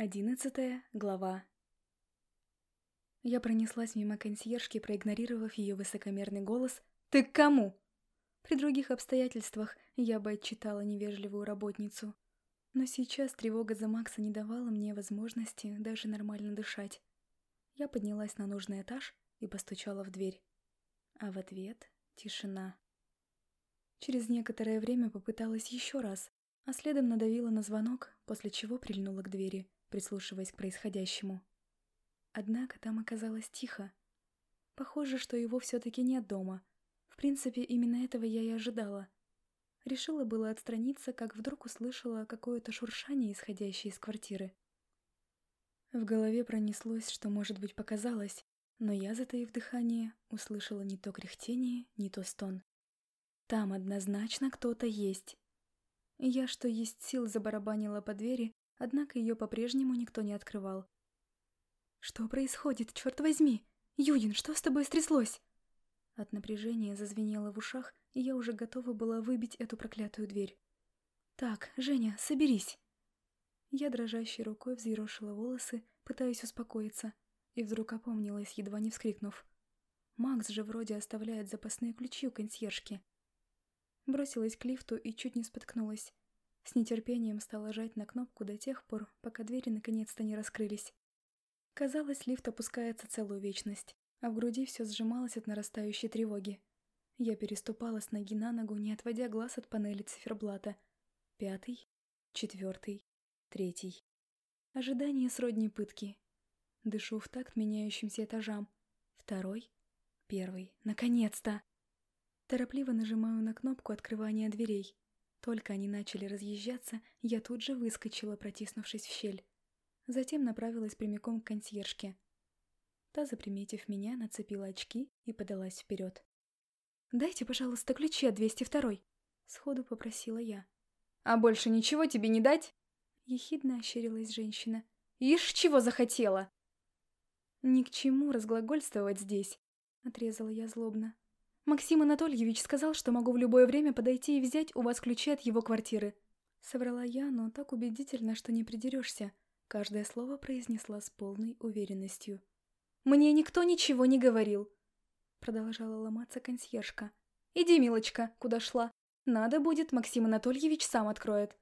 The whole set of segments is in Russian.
Одиннадцатая глава. Я пронеслась мимо консьержки, проигнорировав ее высокомерный голос «Ты к кому?». При других обстоятельствах я бы отчитала невежливую работницу. Но сейчас тревога за Макса не давала мне возможности даже нормально дышать. Я поднялась на нужный этаж и постучала в дверь. А в ответ — тишина. Через некоторое время попыталась еще раз, а следом надавила на звонок, после чего прильнула к двери — прислушиваясь к происходящему. Однако там оказалось тихо. Похоже, что его все-таки нет дома. В принципе, именно этого я и ожидала. Решила было отстраниться, как вдруг услышала какое-то шуршание, исходящее из квартиры. В голове пронеслось, что, может быть, показалось, но я, затаив дыхание, услышала не то кряхтение, не то стон. Там однозначно кто-то есть. Я, что есть сил, забарабанила по двери, однако ее по-прежнему никто не открывал. «Что происходит, черт возьми? Юдин, что с тобой стряслось?» От напряжения зазвенело в ушах, и я уже готова была выбить эту проклятую дверь. «Так, Женя, соберись!» Я дрожащей рукой взъерошила волосы, пытаясь успокоиться, и вдруг опомнилась, едва не вскрикнув. Макс же вроде оставляет запасные ключи у консьержки. Бросилась к лифту и чуть не споткнулась. С нетерпением стала жать на кнопку до тех пор, пока двери наконец-то не раскрылись. Казалось, лифт опускается целую вечность, а в груди все сжималось от нарастающей тревоги. Я переступала с ноги на ногу, не отводя глаз от панели циферблата. Пятый, четвертый, третий. Ожидание сродни пытки. Дышу в такт меняющимся этажам. Второй, первый, наконец-то! Торопливо нажимаю на кнопку открывания дверей. Только они начали разъезжаться, я тут же выскочила, протиснувшись в щель. Затем направилась прямиком к консьержке. Та, заприметив меня, нацепила очки и подалась вперед. «Дайте, пожалуйста, ключи от 202-й», — сходу попросила я. «А больше ничего тебе не дать?» Ехидно ощерилась женщина. «Ишь, чего захотела!» «Ни к чему разглагольствовать здесь», — отрезала я злобно. Максим Анатольевич сказал, что могу в любое время подойти и взять у вас ключи от его квартиры. Соврала я, но так убедительно, что не придерешься. Каждое слово произнесла с полной уверенностью. «Мне никто ничего не говорил!» Продолжала ломаться консьержка. «Иди, милочка, куда шла? Надо будет, Максим Анатольевич сам откроет».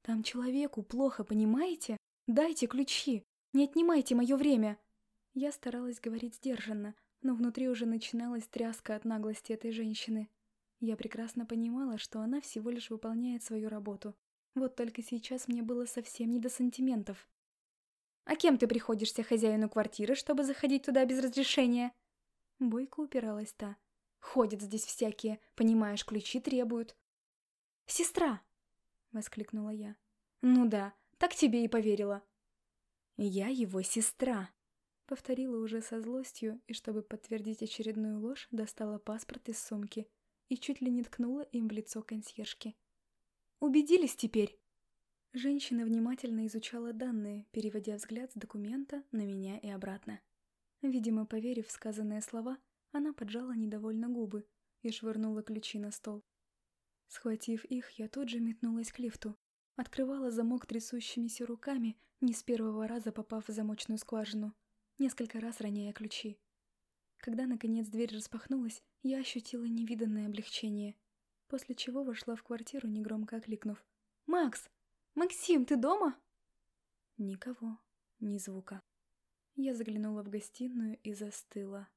«Там человеку плохо, понимаете? Дайте ключи, не отнимайте мое время!» Я старалась говорить сдержанно, но внутри уже начиналась тряска от наглости этой женщины. Я прекрасно понимала, что она всего лишь выполняет свою работу. Вот только сейчас мне было совсем не до сантиментов. «А кем ты приходишься хозяину квартиры, чтобы заходить туда без разрешения?» Бойко упиралась та. «Ходят здесь всякие, понимаешь, ключи требуют». «Сестра!» — воскликнула я. «Ну да, так тебе и поверила». «Я его сестра!» Повторила уже со злостью, и чтобы подтвердить очередную ложь, достала паспорт из сумки и чуть ли не ткнула им в лицо консьержки. «Убедились теперь?» Женщина внимательно изучала данные, переводя взгляд с документа на меня и обратно. Видимо, поверив в сказанные слова, она поджала недовольно губы и швырнула ключи на стол. Схватив их, я тут же метнулась к лифту. Открывала замок трясущимися руками, не с первого раза попав в замочную скважину несколько раз роняя ключи. Когда, наконец, дверь распахнулась, я ощутила невиданное облегчение, после чего вошла в квартиру, негромко окликнув. «Макс! Максим, ты дома?» Никого, ни звука. Я заглянула в гостиную и застыла.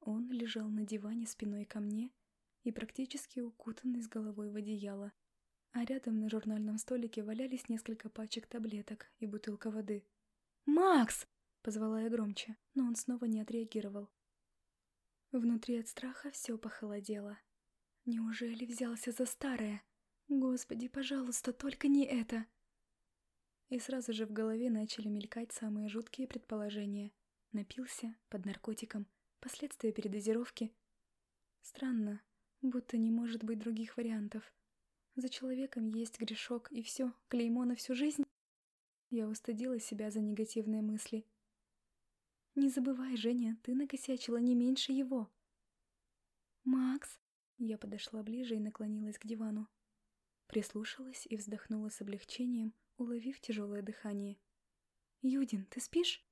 Он лежал на диване спиной ко мне и практически укутанный с головой в одеяло, а рядом на журнальном столике валялись несколько пачек таблеток и бутылка воды. «Макс!» Позвала я громче, но он снова не отреагировал. Внутри от страха все похолодело. Неужели взялся за старое? Господи, пожалуйста, только не это! И сразу же в голове начали мелькать самые жуткие предположения. Напился, под наркотиком, последствия передозировки. Странно, будто не может быть других вариантов. За человеком есть грешок, и все, клеймо на всю жизнь. Я устыдила себя за негативные мысли не забывай, Женя, ты накосячила не меньше его. Макс. Я подошла ближе и наклонилась к дивану. Прислушалась и вздохнула с облегчением, уловив тяжелое дыхание. «Юдин, ты спишь?»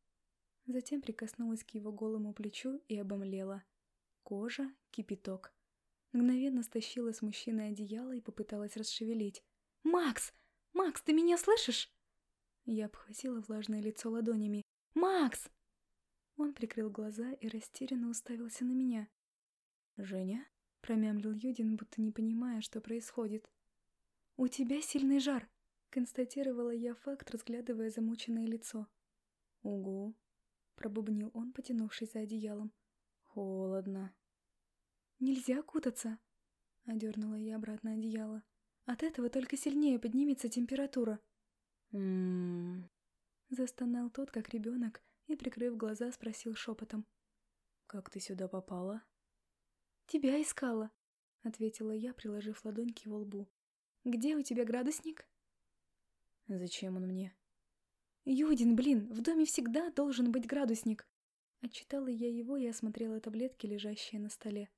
Затем прикоснулась к его голому плечу и обомлела. Кожа, кипяток. Мгновенно стащила с мужчины одеяло и попыталась расшевелить. «Макс! Макс, ты меня слышишь?» Я обхватила влажное лицо ладонями. «Макс!» Он прикрыл глаза и растерянно уставился на меня. «Женя?» — промямлил Юдин, будто не понимая, что происходит. «У тебя сильный жар!» — констатировала я факт, разглядывая замученное лицо. «Угу!» — пробубнил он, потянувшись за одеялом. «Холодно!» «Нельзя кутаться!» — одернула я обратно одеяло. «От этого только сильнее поднимется температура!» «М-м-м!» Застонал тот, как ребенок, и, прикрыв глаза, спросил шепотом. «Как ты сюда попала?» «Тебя искала», — ответила я, приложив ладонь к его лбу. «Где у тебя градусник?» «Зачем он мне?» «Юдин, блин, в доме всегда должен быть градусник!» Отчитала я его и осмотрела таблетки, лежащие на столе.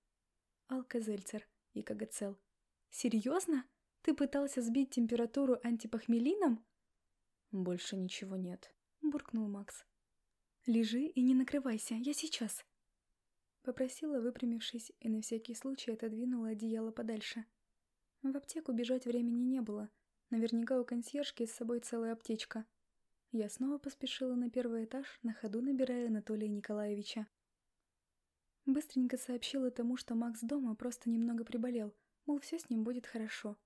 Алкозельцер и Кагацел. «Серьезно? Ты пытался сбить температуру антипохмелином?» «Больше ничего нет», — буркнул Макс. «Лежи и не накрывайся, я сейчас». Попросила, выпрямившись, и на всякий случай отодвинула одеяло подальше. В аптеку бежать времени не было. Наверняка у консьержки с собой целая аптечка. Я снова поспешила на первый этаж, на ходу набирая Анатолия Николаевича. Быстренько сообщила тому, что Макс дома просто немного приболел, мол, все с ним будет хорошо.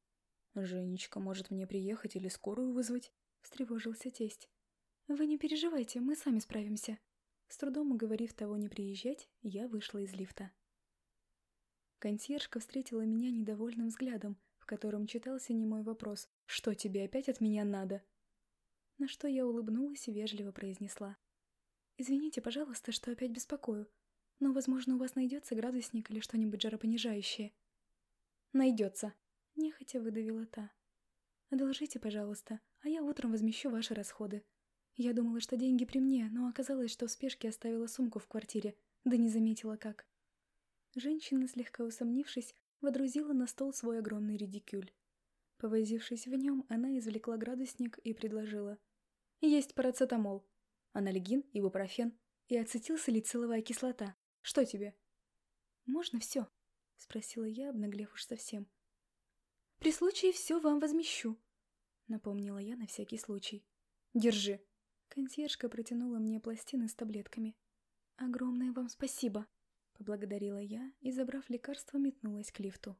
«Женечка может мне приехать или скорую вызвать?» — встревожился тесть. «Вы не переживайте, мы сами справимся», с трудом уговорив того не приезжать, я вышла из лифта. Консьержка встретила меня недовольным взглядом, в котором читался немой вопрос «Что тебе опять от меня надо?». На что я улыбнулась и вежливо произнесла. «Извините, пожалуйста, что опять беспокою, но, возможно, у вас найдется градусник или что-нибудь жаропонижающее». «Найдется», — нехотя выдавила та. «Одолжите, пожалуйста, а я утром возмещу ваши расходы», я думала, что деньги при мне, но оказалось, что в спешке оставила сумку в квартире, да не заметила как. Женщина, слегка усомнившись, водрузила на стол свой огромный редикюль. Повозившись в нем, она извлекла градусник и предложила. «Есть парацетамол, анальгин, ибупрофен и ацетилсалициловая кислота. Что тебе?» «Можно все?» — спросила я, обнаглев уж совсем. «При случае все вам возмещу», — напомнила я на всякий случай. «Держи», Консьержка протянула мне пластины с таблетками. «Огромное вам спасибо!» — поблагодарила я и, забрав лекарство, метнулась к лифту.